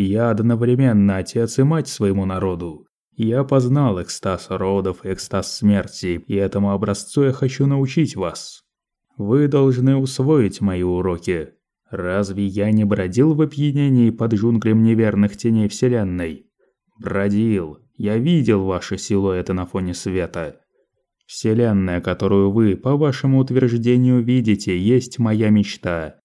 Я одновременно отец и мать своему народу. Я познал экстаз родов и экстаз смерти, и этому образцу я хочу научить вас. Вы должны усвоить мои уроки. Разве я не бродил в опьянении под джунглем неверных теней Вселенной? Бродил. Я видел ваши силуэты на фоне света. Вселенная, которую вы, по вашему утверждению, видите, есть моя мечта.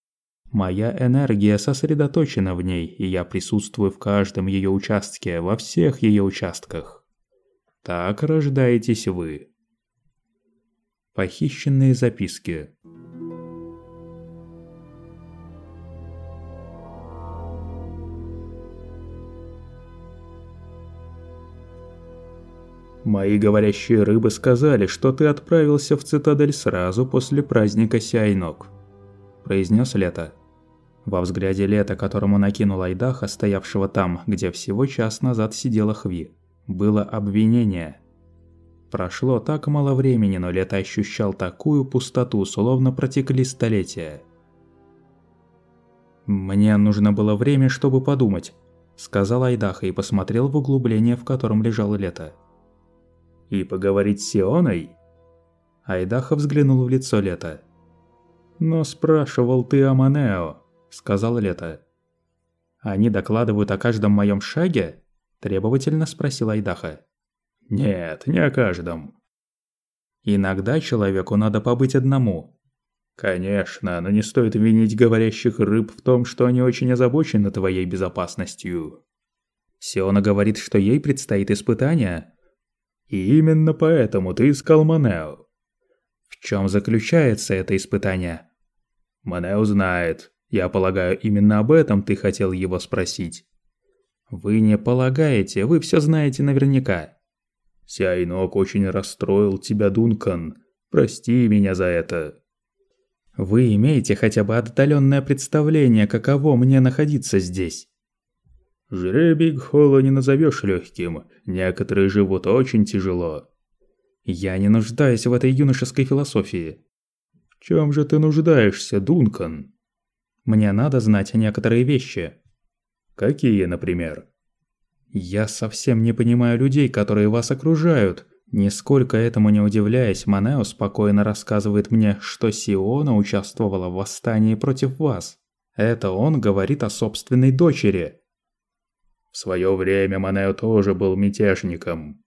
Моя энергия сосредоточена в ней, и я присутствую в каждом ее участке, во всех ее участках. Так рождаетесь вы. Похищенные записки. Мои говорящие рыбы сказали, что ты отправился в цитадель сразу после праздника Сяйнок. Произнес Лето. Во взгляде Лета, которому накинул Айдаха, стоявшего там, где всего час назад сидела Хви, было обвинение. Прошло так мало времени, но Лето ощущал такую пустоту, словно протекли столетия. «Мне нужно было время, чтобы подумать», – сказал Айдаха и посмотрел в углубление, в котором лежал Лето. «И поговорить с Сионой?» Айдаха взглянул в лицо Лета. «Но спрашивал ты о Манео», – сказал Лето. «Они докладывают о каждом моем шаге?» – требовательно спросил Айдаха. «Нет, не о каждом». «Иногда человеку надо побыть одному». «Конечно, но не стоит винить говорящих рыб в том, что они очень озабочены твоей безопасностью». Сиона говорит, что ей предстоит испытание. И именно поэтому ты искал Манео. В чем заключается это испытание? Манео знает. Я полагаю, именно об этом ты хотел его спросить. Вы не полагаете, вы все знаете наверняка. Сяйнок очень расстроил тебя, Дункан. Прости меня за это. Вы имеете хотя бы отдаленное представление, каково мне находиться здесь? Жребий Гхола не назовешь легким, некоторые живут очень тяжело. Я не нуждаюсь в этой юношеской философии. В чем же ты нуждаешься, Дункан? Мне надо знать некоторые вещи. Какие, например? Я совсем не понимаю людей, которые вас окружают. Нисколько этому не удивляясь, Манео спокойно рассказывает мне, что Сиона участвовала в восстании против вас. Это он говорит о собственной дочери. В свое время Манео тоже был мятежником.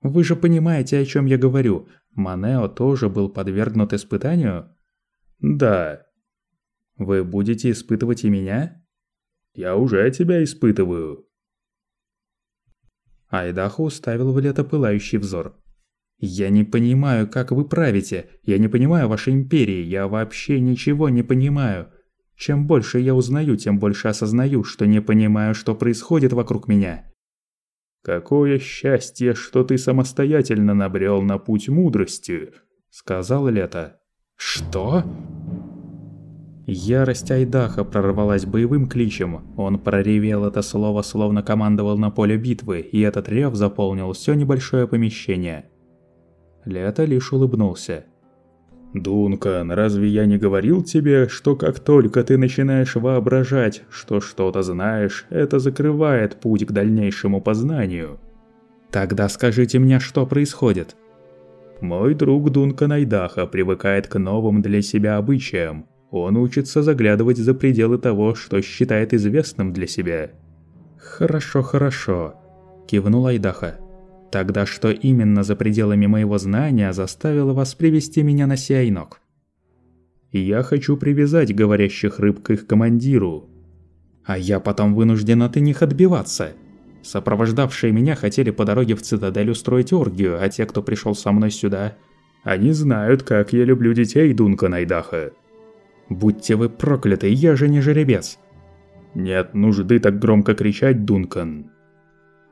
Вы же понимаете, о чем я говорю. Манео тоже был подвергнут испытанию? Да. Вы будете испытывать и меня? Я уже тебя испытываю. Айдахо уставил в лето пылающий взор. «Я не понимаю, как вы правите. Я не понимаю вашей империи. Я вообще ничего не понимаю. Чем больше я узнаю, тем больше осознаю, что не понимаю, что происходит вокруг меня. «Какое счастье, что ты самостоятельно набрел на путь мудрости», — сказал Лето. «Что?» Ярость Айдаха прорвалась боевым кличем. Он проревел это слово, словно командовал на поле битвы, и этот рев заполнил все небольшое помещение. Лето лишь улыбнулся. «Дункан, разве я не говорил тебе, что как только ты начинаешь воображать, что что-то знаешь, это закрывает путь к дальнейшему познанию?» «Тогда скажите мне, что происходит?» «Мой друг Дункан Айдаха привыкает к новым для себя обычаям. Он учится заглядывать за пределы того, что считает известным для себя». «Хорошо, хорошо», – кивнул Айдаха. Тогда что именно за пределами моего знания заставило вас привести меня на Сиайнок? Я хочу привязать говорящих рыб к их командиру. А я потом вынужден от них отбиваться. Сопровождавшие меня хотели по дороге в цитадель устроить оргию, а те, кто пришел со мной сюда, они знают, как я люблю детей Дунка Найдаха. Будьте вы прокляты, я же не жеребец. Нет нужды так громко кричать, Дункан.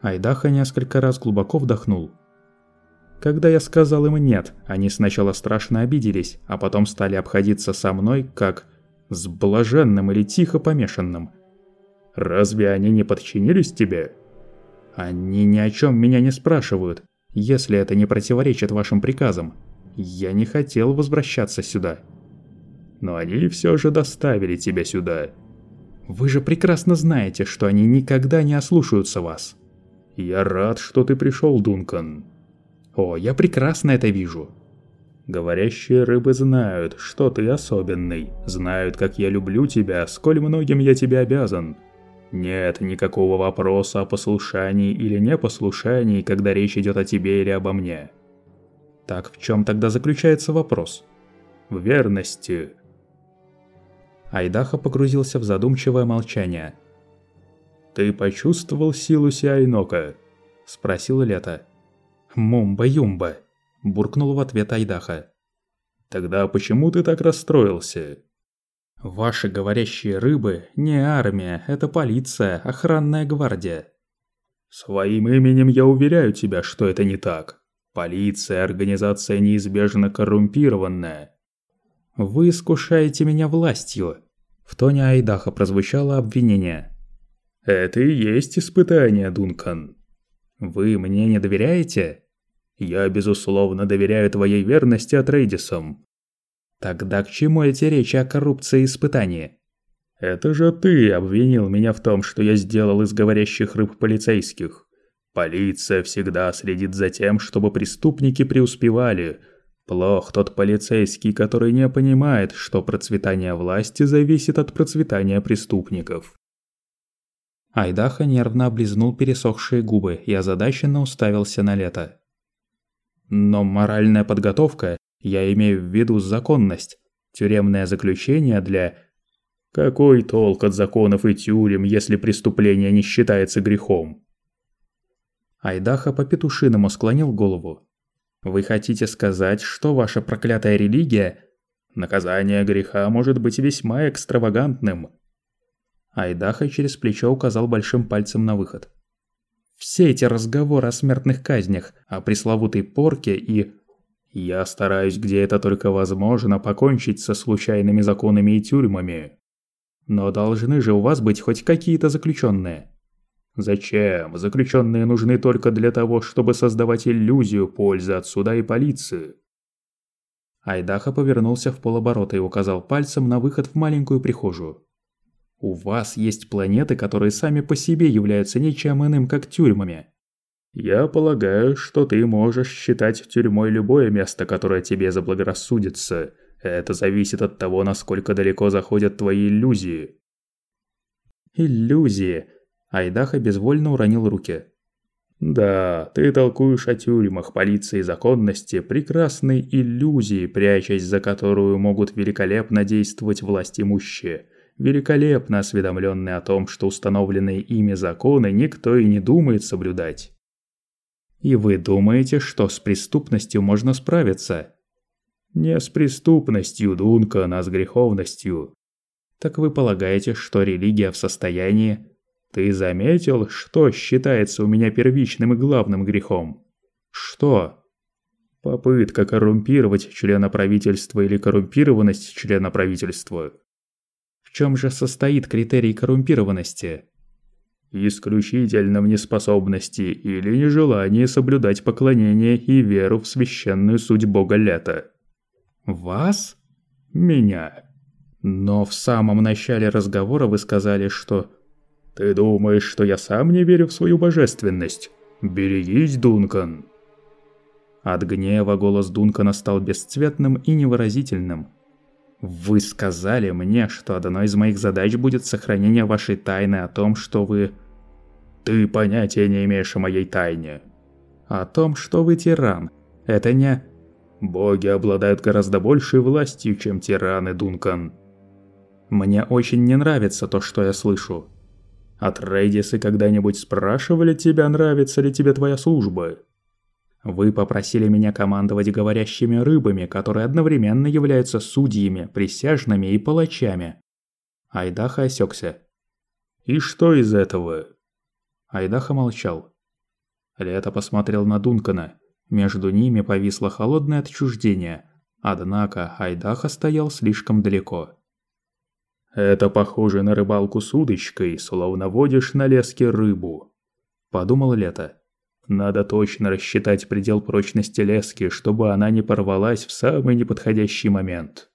Айдаха несколько раз глубоко вдохнул. Когда я сказал им «нет», они сначала страшно обиделись, а потом стали обходиться со мной как с блаженным или тихо помешанным. «Разве они не подчинились тебе?» «Они ни о чем меня не спрашивают, если это не противоречит вашим приказам. Я не хотел возвращаться сюда». «Но они все же доставили тебя сюда». Вы же прекрасно знаете, что они никогда не ослушаются вас. Я рад, что ты пришел, Дункан. О, я прекрасно это вижу. Говорящие рыбы знают, что ты особенный, знают, как я люблю тебя, сколь многим я тебе обязан. Нет никакого вопроса о послушании или непослушании, когда речь идет о тебе или обо мне. Так в чем тогда заключается вопрос? В верности. Айдаха погрузился в задумчивое молчание. «Ты почувствовал силу Сиайнока?» – спросил Лето. «Мумба-юмба!» – буркнул в ответ Айдаха. «Тогда почему ты так расстроился?» «Ваши говорящие рыбы не армия, это полиция, охранная гвардия». «Своим именем я уверяю тебя, что это не так. Полиция – организация неизбежно коррумпированная». «Вы искушаете меня властью», в тоне Айдаха прозвучало обвинение. «Это и есть испытание, Дункан. Вы мне не доверяете?» «Я, безусловно, доверяю твоей верности Атрейдисам». «Тогда к чему эти речи о коррупции и испытании?» «Это же ты обвинил меня в том, что я сделал из говорящих рыб полицейских. Полиция всегда следит за тем, чтобы преступники преуспевали, Плох тот полицейский, который не понимает, что процветание власти зависит от процветания преступников. Айдаха нервно облизнул пересохшие губы и озадаченно уставился на лето. Но моральная подготовка, я имею в виду законность, тюремное заключение для... Какой толк от законов и тюрем, если преступление не считается грехом? Айдаха по-петушиному склонил голову. Вы хотите сказать, что ваша проклятая религия... Наказание греха может быть весьма экстравагантным. Айдаха через плечо указал большим пальцем на выход. Все эти разговоры о смертных казнях, о пресловутой порке и... Я стараюсь, где это только возможно, покончить со случайными законами и тюрьмами. Но должны же у вас быть хоть какие-то заключенные. Зачем? Заключенные нужны только для того, чтобы создавать иллюзию пользы от суда и полиции. Айдаха повернулся в полоборота и указал пальцем на выход в маленькую прихожую. У вас есть планеты, которые сами по себе являются ничем иным, как тюрьмами. Я полагаю, что ты можешь считать тюрьмой любое место, которое тебе заблагорассудится. Это зависит от того, насколько далеко заходят твои иллюзии. Иллюзии. Айдаха безвольно уронил руки. «Да, ты толкуешь о тюрьмах, полиции и законности, прекрасной иллюзии, прячась за которую могут великолепно действовать власть имущие, великолепно осведомленные о том, что установленные ими законы никто и не думает соблюдать». «И вы думаете, что с преступностью можно справиться?» «Не с преступностью, Дункан, а с греховностью». «Так вы полагаете, что религия в состоянии ты заметил, что считается у меня первичным и главным грехом? Что? Попытка коррумпировать члена правительства или коррумпированность члена правительства. В чем же состоит критерий коррумпированности? Исключительно в неспособности или нежелании соблюдать поклонение и веру в священную суть бога лета. Вас? Меня. Но в самом начале разговора вы сказали, что «Ты думаешь, что я сам не верю в свою божественность? Берегись, Дункан!» От гнева голос Дункана стал бесцветным и невыразительным. «Вы сказали мне, что одной из моих задач будет сохранение вашей тайны о том, что вы...» «Ты понятия не имеешь о моей тайне». «О том, что вы тиран. Это не...» «Боги обладают гораздо большей властью, чем тираны, Дункан». «Мне очень не нравится то, что я слышу. От Рейдисы когда-нибудь спрашивали тебя, нравится ли тебе твоя служба? Вы попросили меня командовать говорящими рыбами, которые одновременно являются судьями, присяжными и палачами. Айдаха осекся. И что из этого? Айдаха молчал. Лето посмотрел на Дункана. Между ними повисло холодное отчуждение. Однако Айдаха стоял слишком далеко. «Это похоже на рыбалку с удочкой, словно водишь на леске рыбу», – подумал Лето. «Надо точно рассчитать предел прочности лески, чтобы она не порвалась в самый неподходящий момент».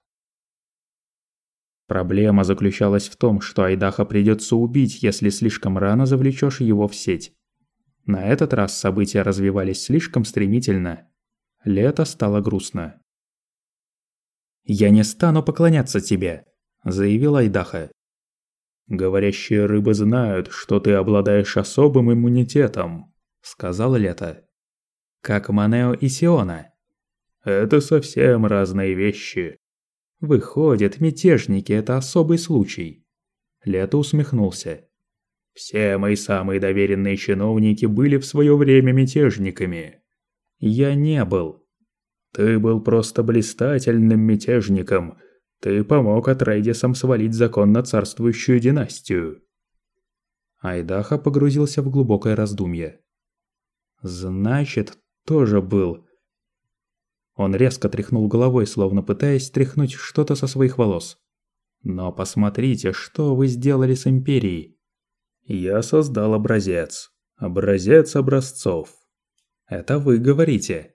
Проблема заключалась в том, что Айдаха придется убить, если слишком рано завлечешь его в сеть. На этот раз события развивались слишком стремительно. Лето стало грустно. «Я не стану поклоняться тебе», – заявил Айдаха. «Говорящие рыбы знают, что ты обладаешь особым иммунитетом», – сказал Лето. «Как Манео и Сиона». «Это совсем разные вещи. Выходит, мятежники – это особый случай. Лето усмехнулся. Все мои самые доверенные чиновники были в свое время мятежниками. Я не был. Ты был просто блистательным мятежником. Ты помог Атрейдисам свалить законно царствующую династию. Айдаха погрузился в глубокое раздумье. Значит, тоже был. Он резко тряхнул головой, словно пытаясь стряхнуть что-то со своих волос. «Но посмотрите, что вы сделали с Империей!» «Я создал образец. Образец образцов». «Это вы говорите».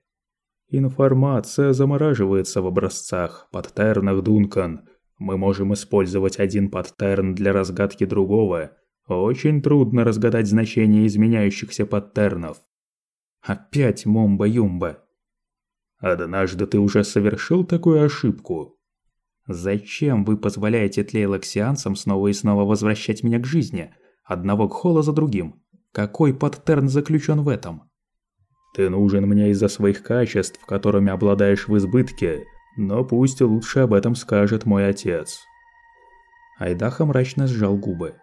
«Информация замораживается в образцах, паттернах Дункан. Мы можем использовать один паттерн для разгадки другого. Очень трудно разгадать значение изменяющихся паттернов». «Опять момба-юмба!» Однажды ты уже совершил такую ошибку. Зачем вы позволяете тлейлоксианцам снова и снова возвращать меня к жизни, одного кхола за другим? Какой паттерн заключен в этом? Ты нужен мне из-за своих качеств, которыми обладаешь в избытке, но пусть лучше об этом скажет мой отец. Айдаха мрачно сжал губы.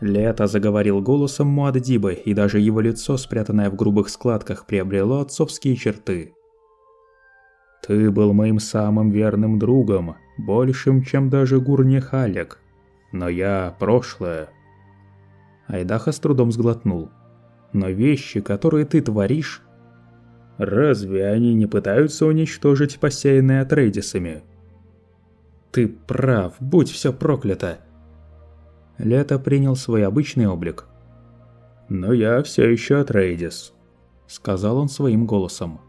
Лето заговорил голосом Муаддибы, и даже его лицо, спрятанное в грубых складках, приобрело отцовские черты. Ты был моим самым верным другом, большим, чем даже Гурни Халек. Но я – прошлое. Айдаха с трудом сглотнул. Но вещи, которые ты творишь... Разве они не пытаются уничтожить посеянные Атрейдисами? Ты прав, будь все проклято. Лето принял свой обычный облик. «Но я все еще Атрейдис», — сказал он своим голосом.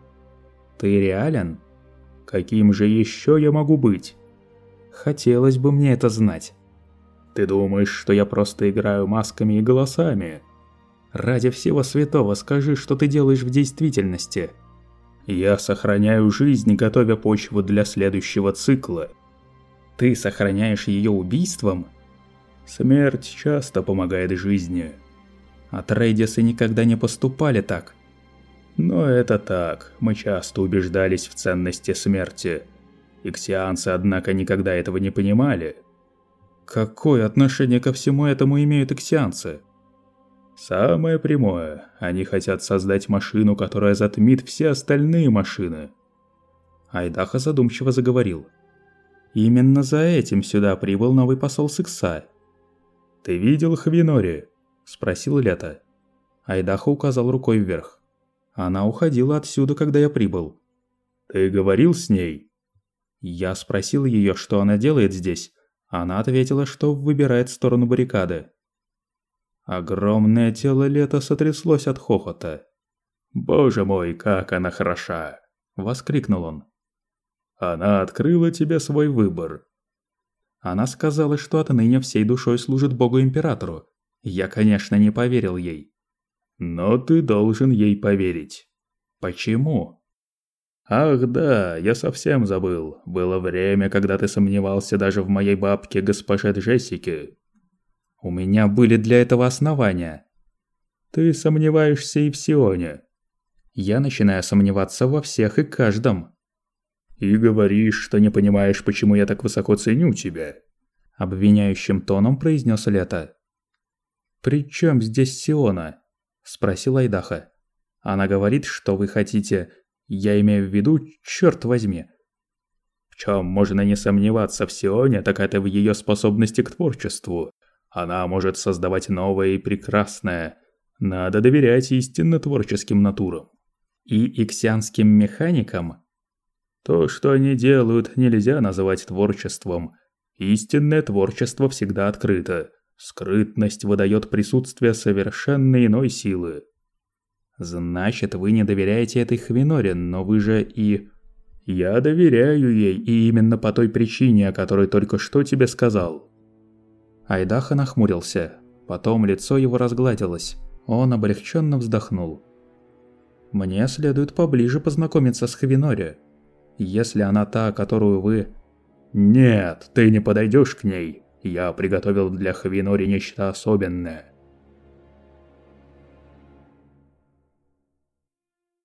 «Ты реален?» Каким же еще я могу быть? Хотелось бы мне это знать. Ты думаешь, что я просто играю масками и голосами? Ради всего святого скажи, что ты делаешь в действительности. Я сохраняю жизнь, готовя почву для следующего цикла. Ты сохраняешь ее убийством? Смерть часто помогает жизни. А трейдисы никогда не поступали так. Но это так, мы часто убеждались в ценности смерти. Иксианцы, однако, никогда этого не понимали. Какое отношение ко всему этому имеют иксианцы? Самое прямое. Они хотят создать машину, которая затмит все остальные машины. Айдаха задумчиво заговорил. Именно за этим сюда прибыл новый посол Сикса. «Ты видел Хвинори?» – спросил Лето. Айдаха указал рукой вверх. Она уходила отсюда, когда я прибыл. Ты говорил с ней? Я спросил ее, что она делает здесь. Она ответила, что выбирает сторону баррикады. Огромное тело Лета сотряслось от хохота. «Боже мой, как она хороша!» – воскликнул он. «Она открыла тебе свой выбор». Она сказала, что отныне всей душой служит Богу-Императору. Я, конечно, не поверил ей. Но ты должен ей поверить. Почему? Ах да, я совсем забыл. Было время, когда ты сомневался даже в моей бабке госпоже Джессике. У меня были для этого основания. Ты сомневаешься и в Сионе. Я начинаю сомневаться во всех и каждом. И говоришь, что не понимаешь, почему я так высоко ценю тебя. Обвиняющим тоном произнес Лето. «При чем здесь Сиона?» спросил Айдаха. Она говорит, что вы хотите... Я имею в виду, черт возьми. В чем можно не сомневаться в Сионе, так это в ее способности к творчеству. Она может создавать новое и прекрасное. Надо доверять истинно творческим натурам. И иксианским механикам? То, что они делают, нельзя называть творчеством. Истинное творчество всегда открыто. Скрытность выдает присутствие совершенно иной силы. Значит, вы не доверяете этой Хвиноре, но вы же и... Я доверяю ей, и именно по той причине, о которой только что тебе сказал». Айдаха нахмурился. Потом лицо его разгладилось. Он облегченно вздохнул. «Мне следует поближе познакомиться с Хавинори. Если она та, которую вы...» «Нет, ты не подойдешь к ней. Я приготовил для Хавинори нечто особенное.